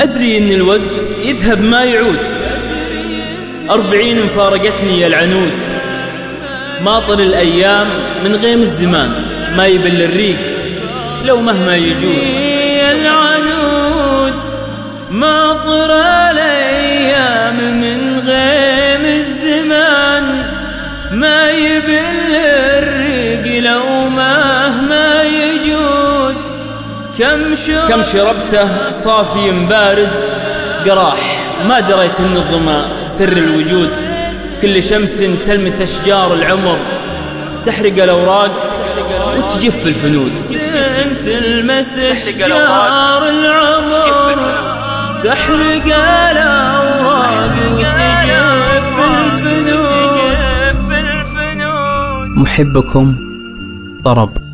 أدري إن الوقت يذهب ما يعود. أربعين فارقتني العنود. ماطر الأيام من غيم الزمان ما يبل الريق لو مهما يجود. العنود ماطر الأيام من غيم الزمان ما يبل كم شربته, كم شربته صافي بارد. قراح ما دريت ان الظما. سر الوجود. كل شمس تلمس أشجار العمر. تحرق الأوراق وتجف الفنود. تلمس أشجار العمر. تحرق الأوراق وتجف الفنود. محبكم طرب.